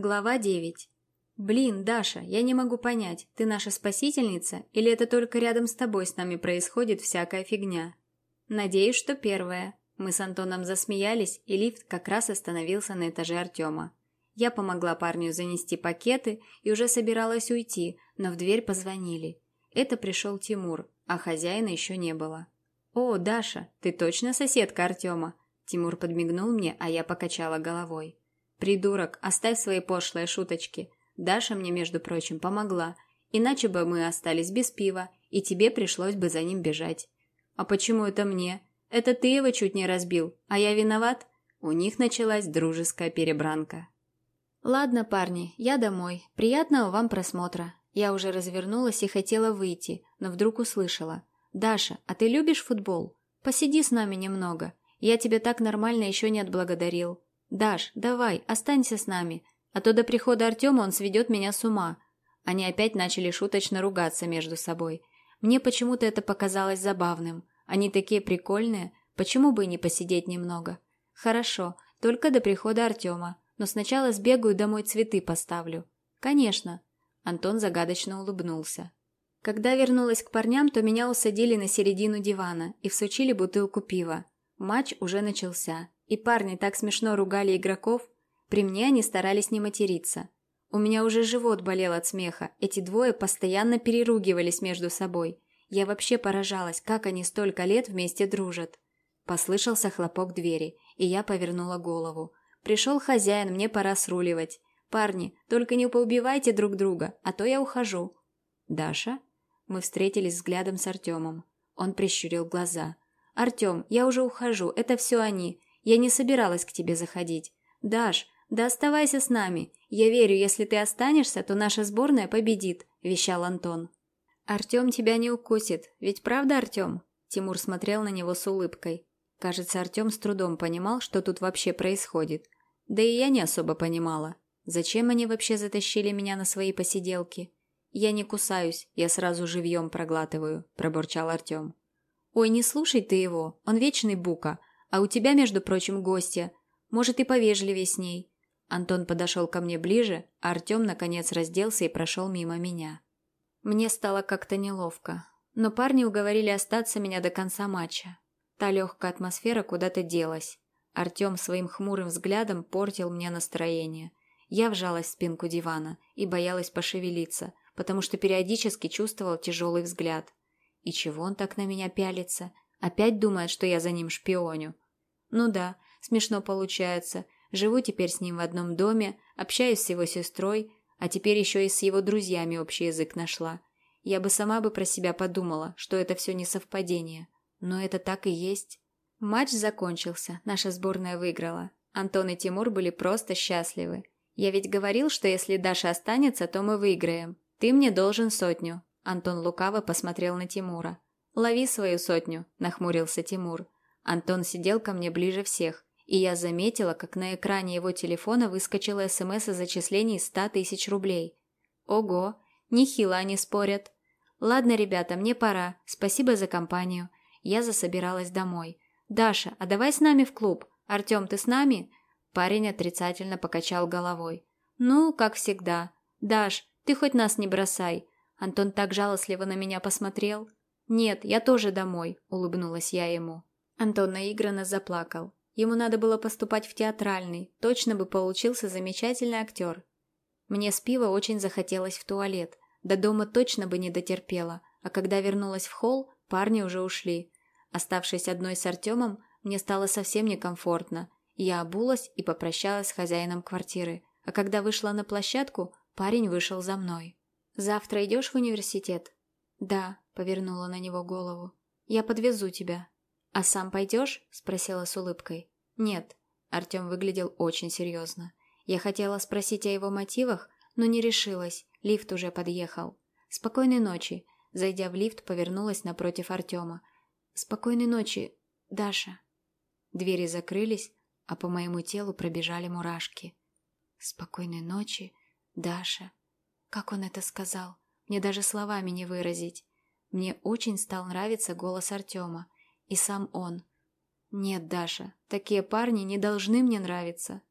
Глава 9. «Блин, Даша, я не могу понять, ты наша спасительница или это только рядом с тобой с нами происходит всякая фигня?» «Надеюсь, что первое». Мы с Антоном засмеялись, и лифт как раз остановился на этаже Артема. Я помогла парню занести пакеты и уже собиралась уйти, но в дверь позвонили. Это пришел Тимур, а хозяина еще не было. «О, Даша, ты точно соседка Артема?» Тимур подмигнул мне, а я покачала головой. «Придурок, оставь свои пошлые шуточки. Даша мне, между прочим, помогла. Иначе бы мы остались без пива, и тебе пришлось бы за ним бежать». «А почему это мне? Это ты его чуть не разбил, а я виноват?» У них началась дружеская перебранка. «Ладно, парни, я домой. Приятного вам просмотра». Я уже развернулась и хотела выйти, но вдруг услышала. «Даша, а ты любишь футбол? Посиди с нами немного. Я тебя так нормально еще не отблагодарил. «Даш, давай, останься с нами, а то до прихода Артема он сведет меня с ума». Они опять начали шуточно ругаться между собой. Мне почему-то это показалось забавным. Они такие прикольные, почему бы и не посидеть немного? Хорошо, только до прихода Артема, но сначала сбегаю домой цветы поставлю. Конечно. Антон загадочно улыбнулся. Когда вернулась к парням, то меня усадили на середину дивана и всучили бутылку пива. Матч уже начался. И парни так смешно ругали игроков, при мне они старались не материться. У меня уже живот болел от смеха, эти двое постоянно переругивались между собой. Я вообще поражалась, как они столько лет вместе дружат. Послышался хлопок двери, и я повернула голову. Пришел хозяин, мне пора сруливать. Парни, только не поубивайте друг друга, а то я ухожу. Даша? Мы встретились взглядом с Артемом. Он прищурил глаза. «Артем, я уже ухожу, это все они. Я не собиралась к тебе заходить. Даш, да оставайся с нами. Я верю, если ты останешься, то наша сборная победит», – вещал Антон. «Артем тебя не укусит, ведь правда, Артем?» Тимур смотрел на него с улыбкой. Кажется, Артем с трудом понимал, что тут вообще происходит. Да и я не особо понимала. Зачем они вообще затащили меня на свои посиделки? «Я не кусаюсь, я сразу живьем проглатываю», – пробурчал Артем. «Ой, не слушай ты его, он вечный бука, а у тебя, между прочим, гостья. Может, и повежливее с ней». Антон подошел ко мне ближе, а Артем, наконец, разделся и прошел мимо меня. Мне стало как-то неловко. Но парни уговорили остаться меня до конца матча. Та легкая атмосфера куда-то делась. Артем своим хмурым взглядом портил мне настроение. Я вжалась в спинку дивана и боялась пошевелиться, потому что периодически чувствовал тяжелый взгляд. И чего он так на меня пялится? Опять думает, что я за ним шпионю. Ну да, смешно получается. Живу теперь с ним в одном доме, общаюсь с его сестрой, а теперь еще и с его друзьями общий язык нашла. Я бы сама бы про себя подумала, что это все не совпадение. Но это так и есть. Матч закончился, наша сборная выиграла. Антон и Тимур были просто счастливы. Я ведь говорил, что если Даша останется, то мы выиграем. Ты мне должен сотню. Антон лукаво посмотрел на Тимура. «Лови свою сотню», – нахмурился Тимур. Антон сидел ко мне ближе всех, и я заметила, как на экране его телефона выскочила СМС о зачислении ста тысяч рублей. Ого, нехило они спорят. Ладно, ребята, мне пора. Спасибо за компанию. Я засобиралась домой. Даша, а давай с нами в клуб. Артем, ты с нами? Парень отрицательно покачал головой. Ну, как всегда. Даш, ты хоть нас не бросай. Антон так жалостливо на меня посмотрел. «Нет, я тоже домой», – улыбнулась я ему. Антон наигранно заплакал. Ему надо было поступать в театральный, точно бы получился замечательный актер. Мне с пива очень захотелось в туалет, до дома точно бы не дотерпела, а когда вернулась в холл, парни уже ушли. Оставшись одной с Артемом, мне стало совсем некомфортно. Я обулась и попрощалась с хозяином квартиры, а когда вышла на площадку, парень вышел за мной. «Завтра идешь в университет?» «Да», — повернула на него голову. «Я подвезу тебя». «А сам пойдешь?» — спросила с улыбкой. «Нет». Артем выглядел очень серьезно. Я хотела спросить о его мотивах, но не решилась. Лифт уже подъехал. «Спокойной ночи». Зайдя в лифт, повернулась напротив Артема. «Спокойной ночи, Даша». Двери закрылись, а по моему телу пробежали мурашки. «Спокойной ночи, Даша». Как он это сказал? Мне даже словами не выразить. Мне очень стал нравиться голос Артема. И сам он. Нет, Даша, такие парни не должны мне нравиться.